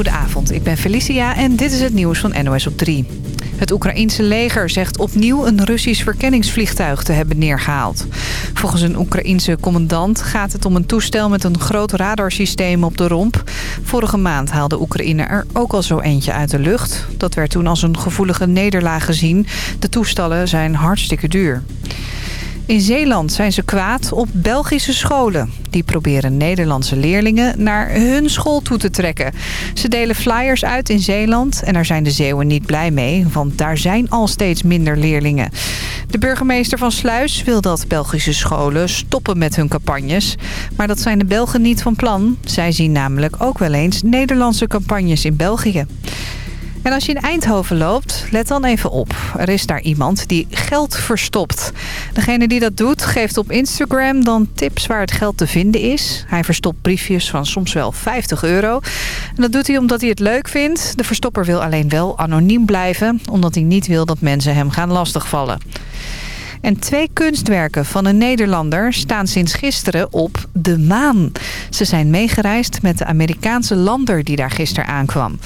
Goedenavond, ik ben Felicia en dit is het nieuws van NOS op 3. Het Oekraïense leger zegt opnieuw een Russisch verkenningsvliegtuig te hebben neergehaald. Volgens een Oekraïense commandant gaat het om een toestel met een groot radarsysteem op de romp. Vorige maand haalde Oekraïne er ook al zo eentje uit de lucht. Dat werd toen als een gevoelige nederlaag gezien. De toestellen zijn hartstikke duur. In Zeeland zijn ze kwaad op Belgische scholen. Die proberen Nederlandse leerlingen naar hun school toe te trekken. Ze delen flyers uit in Zeeland en daar zijn de Zeeuwen niet blij mee... want daar zijn al steeds minder leerlingen. De burgemeester van Sluis wil dat Belgische scholen stoppen met hun campagnes. Maar dat zijn de Belgen niet van plan. Zij zien namelijk ook wel eens Nederlandse campagnes in België. En als je in Eindhoven loopt, let dan even op. Er is daar iemand die geld verstopt. Degene die dat doet, geeft op Instagram dan tips waar het geld te vinden is. Hij verstopt briefjes van soms wel 50 euro. En dat doet hij omdat hij het leuk vindt. De verstopper wil alleen wel anoniem blijven... omdat hij niet wil dat mensen hem gaan lastigvallen. En twee kunstwerken van een Nederlander staan sinds gisteren op de maan. Ze zijn meegereisd met de Amerikaanse lander die daar gisteren aankwam.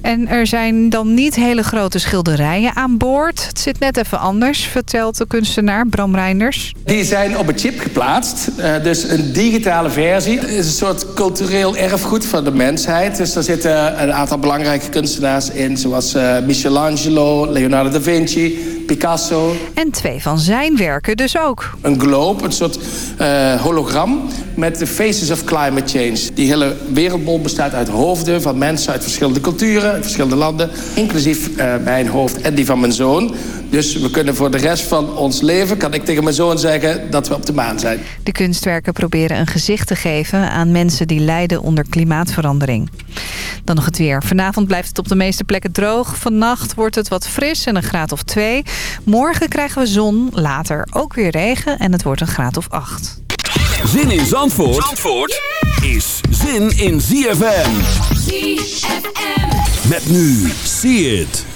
En er zijn dan niet hele grote schilderijen aan boord. Het zit net even anders, vertelt de kunstenaar Bram Reinders. Die zijn op een chip geplaatst. Uh, dus een digitale versie. Het is een soort cultureel erfgoed van de mensheid. Dus daar zitten een aantal belangrijke kunstenaars in. Zoals uh, Michelangelo, Leonardo da Vinci, Picasso. En twee van zijn werken dus ook. Een globe, een soort uh, hologram met de Faces of Climate Change. Die hele wereldbol bestaat uit hoofden van mensen uit verschillende culturen, uit verschillende landen. Inclusief uh, mijn hoofd en die van mijn zoon. Dus we kunnen voor de rest van ons leven, kan ik tegen mijn zoon zeggen, dat we op de maan zijn. De kunstwerken proberen een gezicht te geven aan mensen die lijden onder klimaatverandering. Dan nog het weer. Vanavond blijft het op de meeste plekken droog. Vannacht wordt het wat fris en een graad of 2. Morgen krijgen we zon, later ook weer regen en het wordt een graad of 8. Zin in Zandvoort, Zandvoort is zin in ZFM. ZFM. Met nu, see it.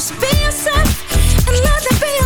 Just be yourself and let it be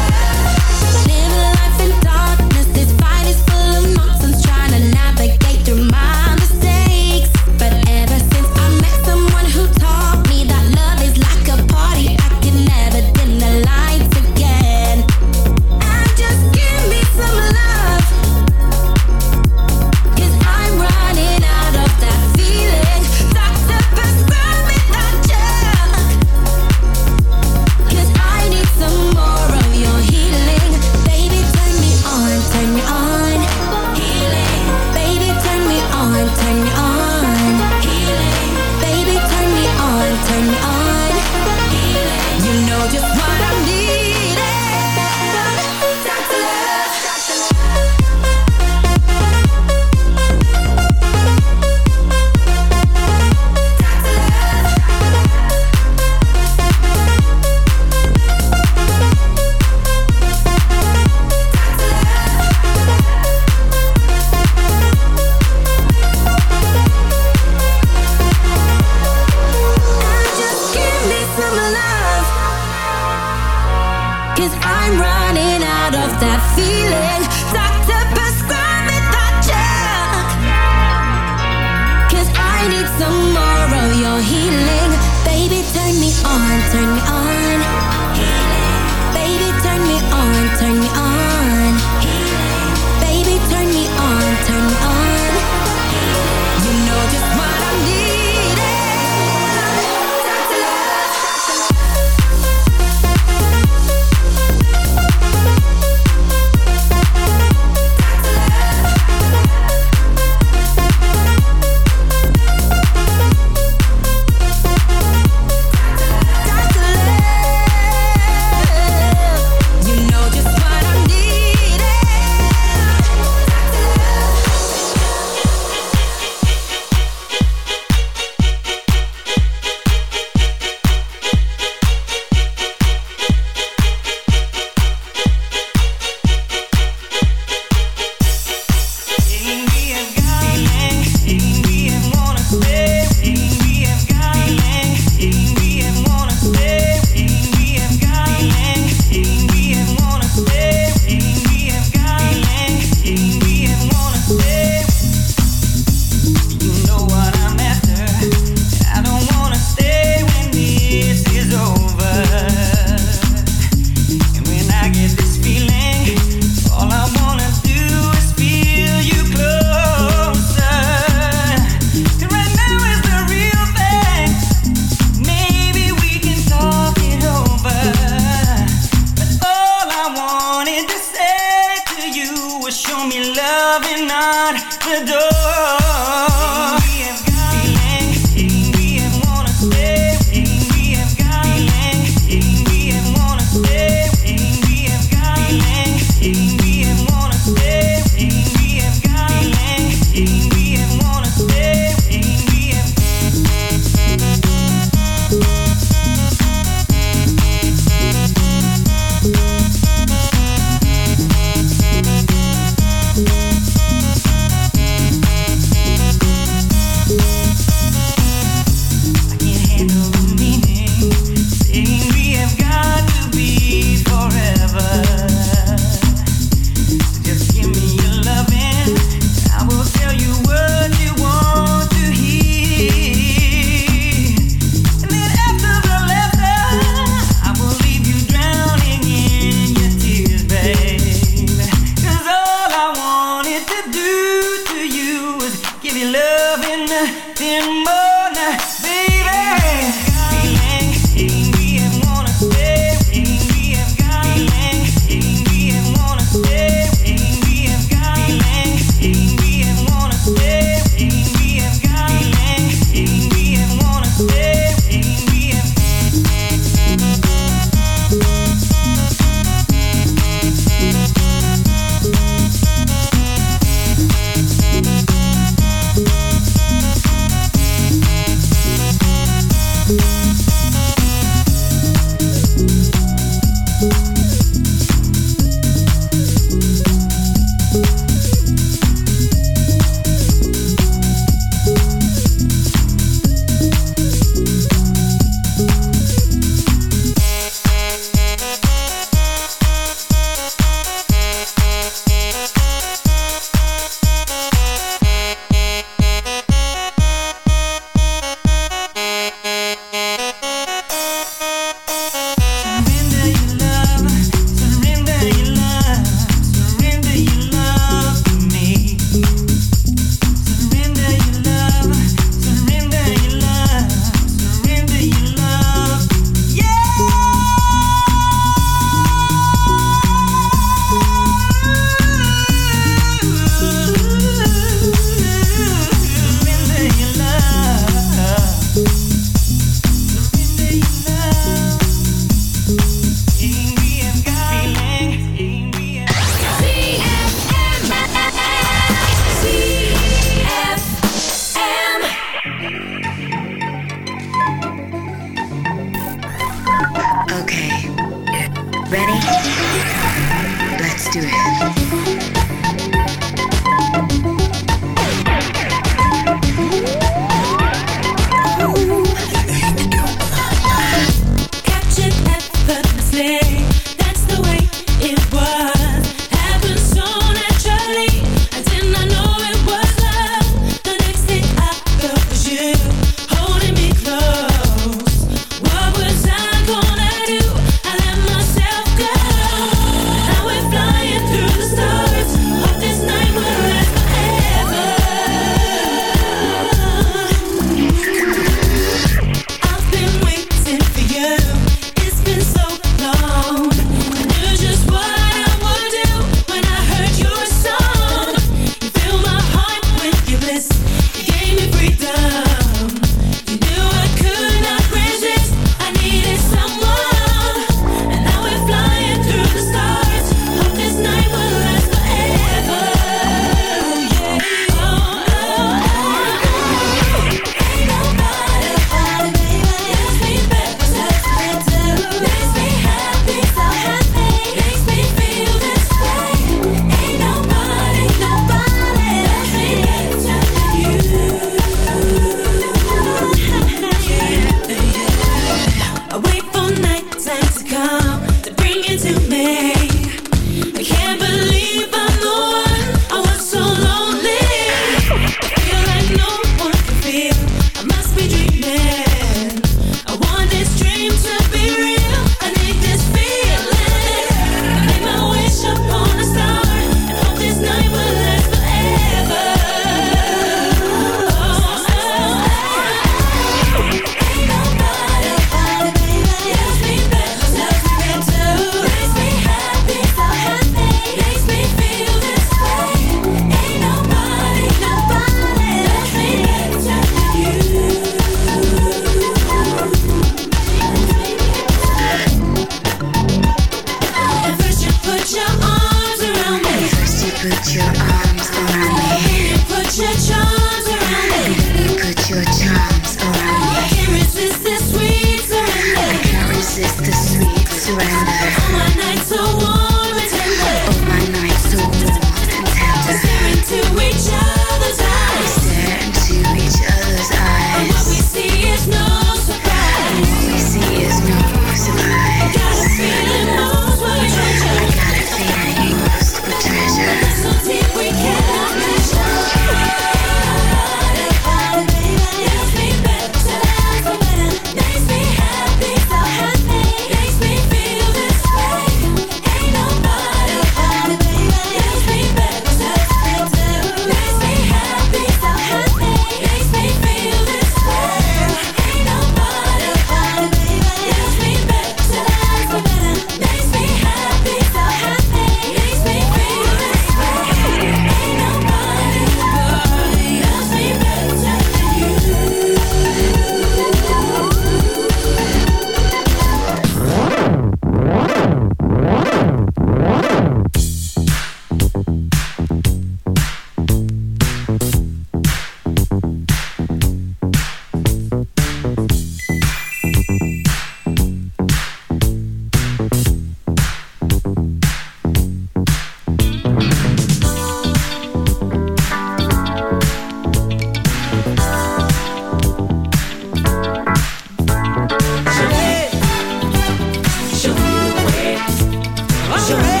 You're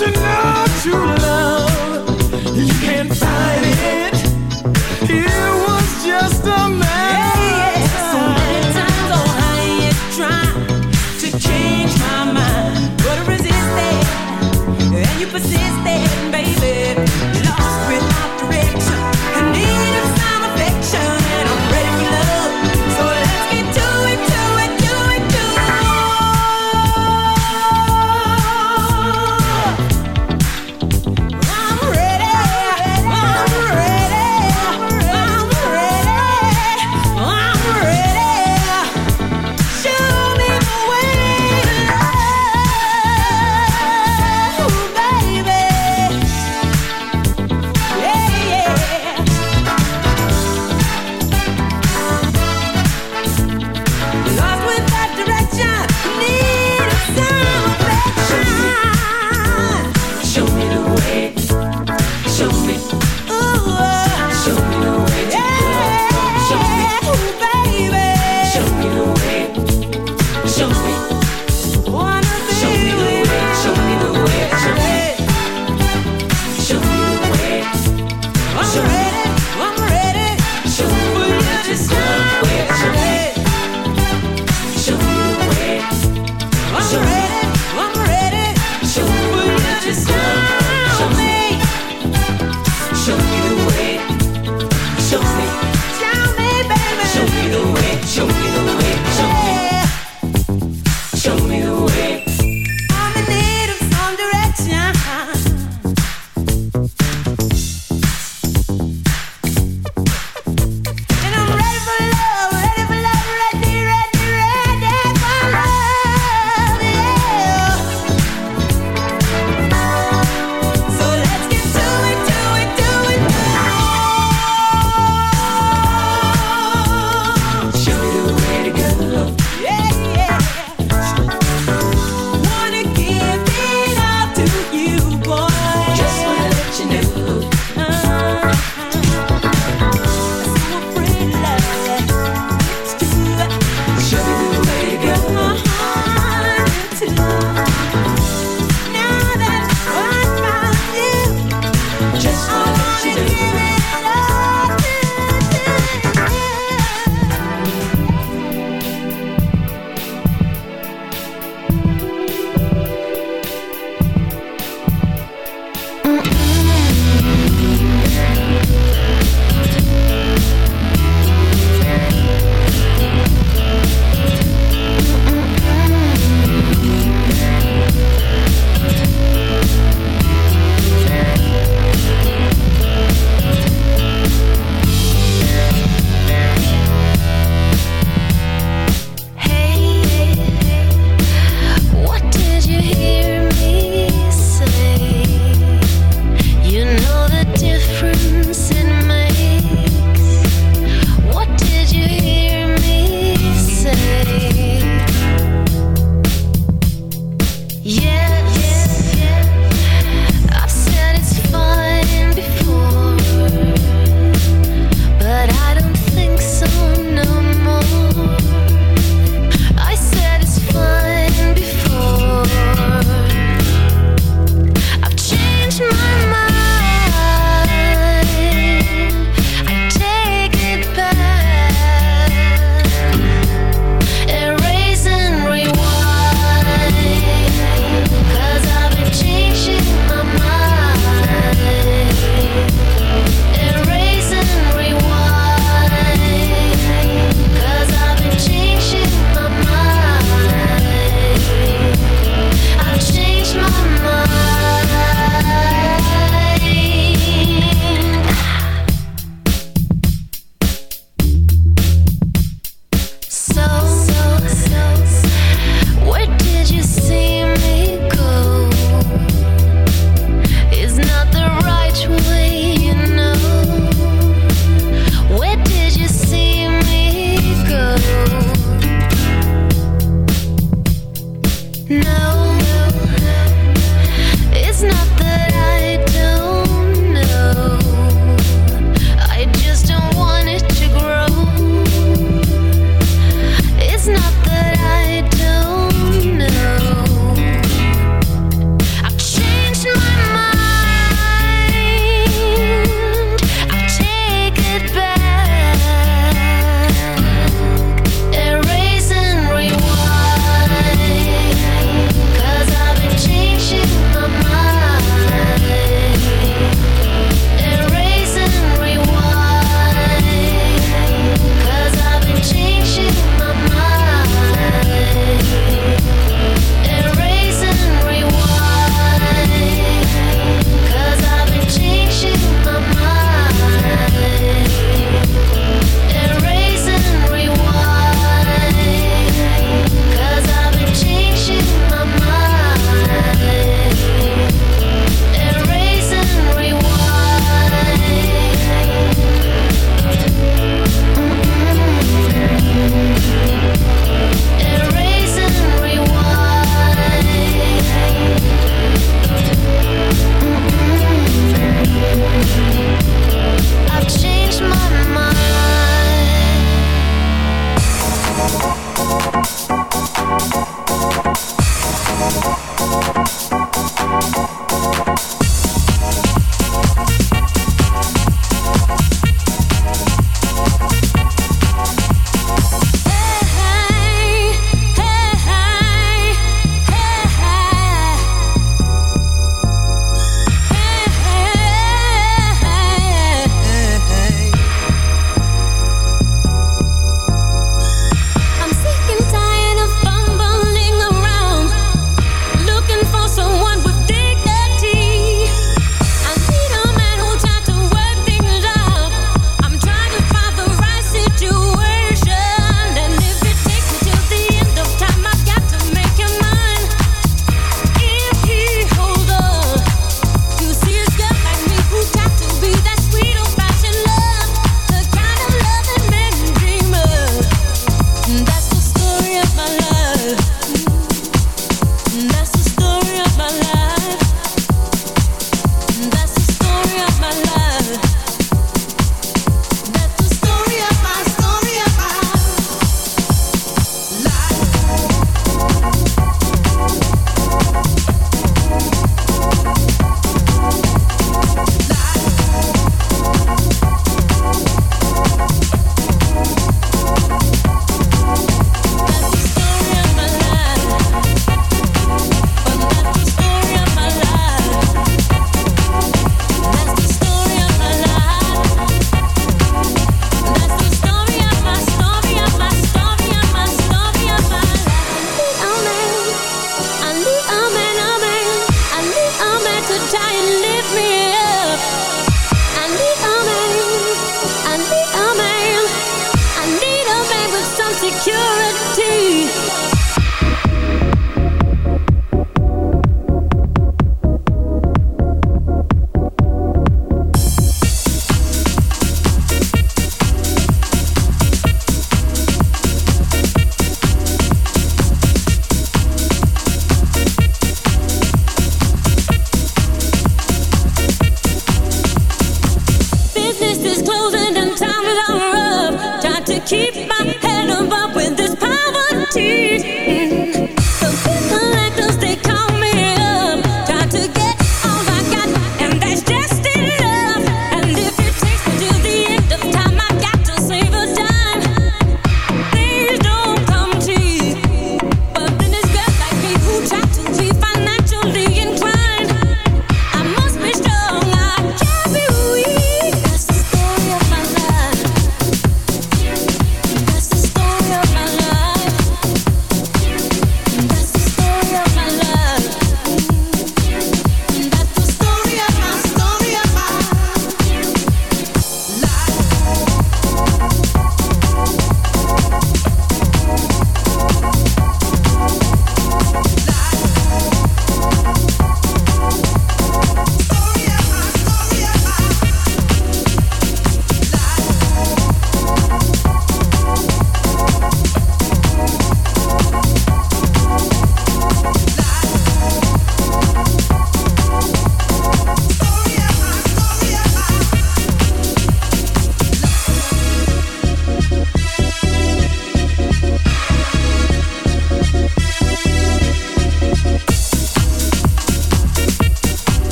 you not to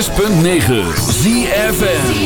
106.9 ZFN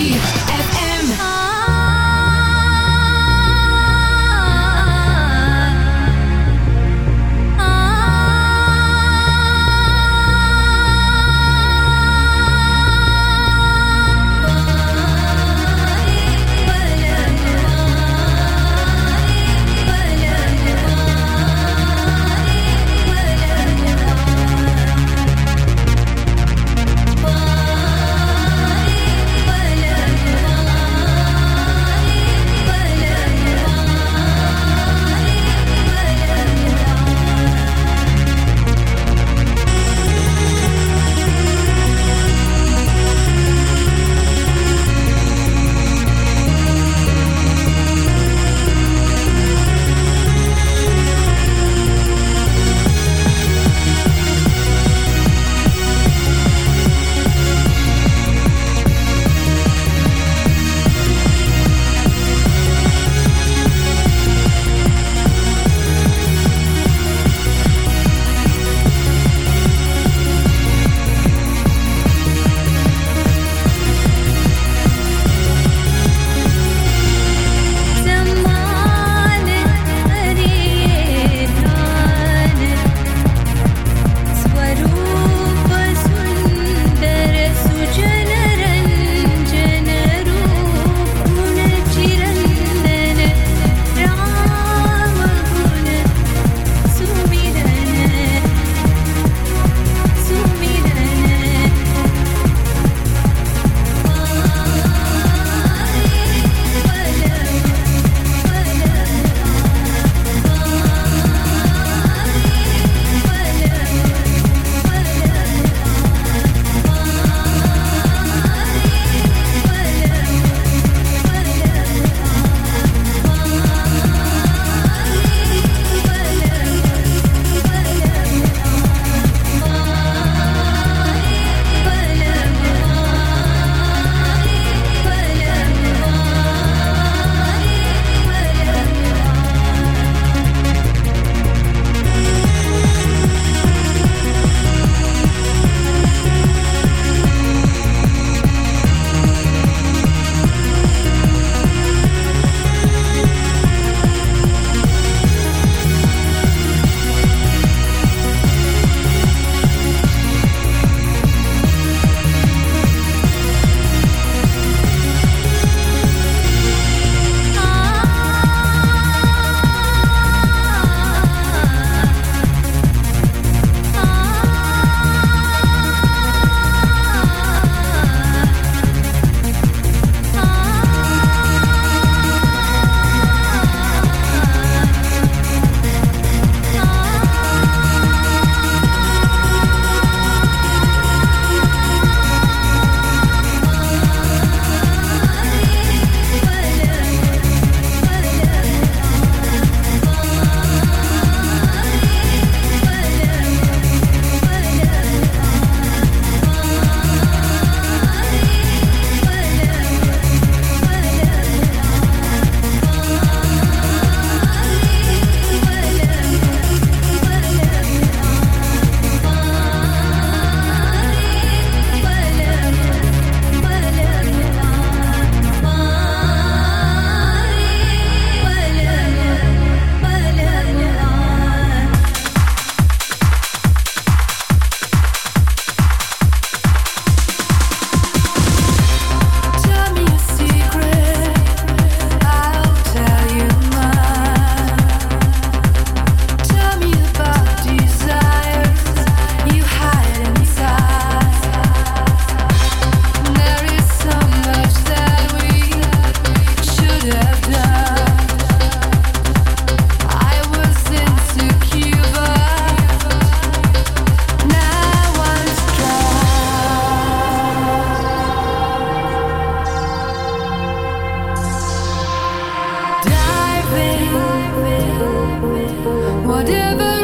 never